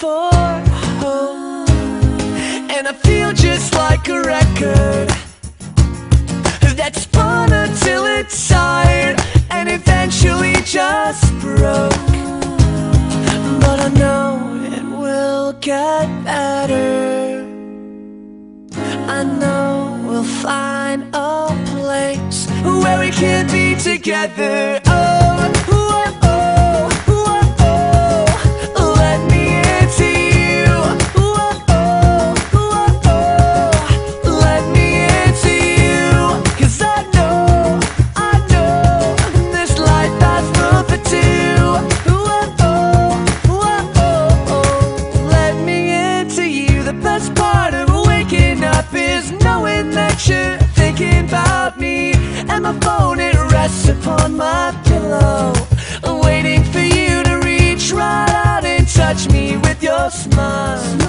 for home And I feel just like a record That's spun until it's tired And eventually just broke. But I know it will get better. I know we'll find a place Where we can be together. Oh. My phone, it rests upon my pillow Waiting for you to reach right out and touch me with your smile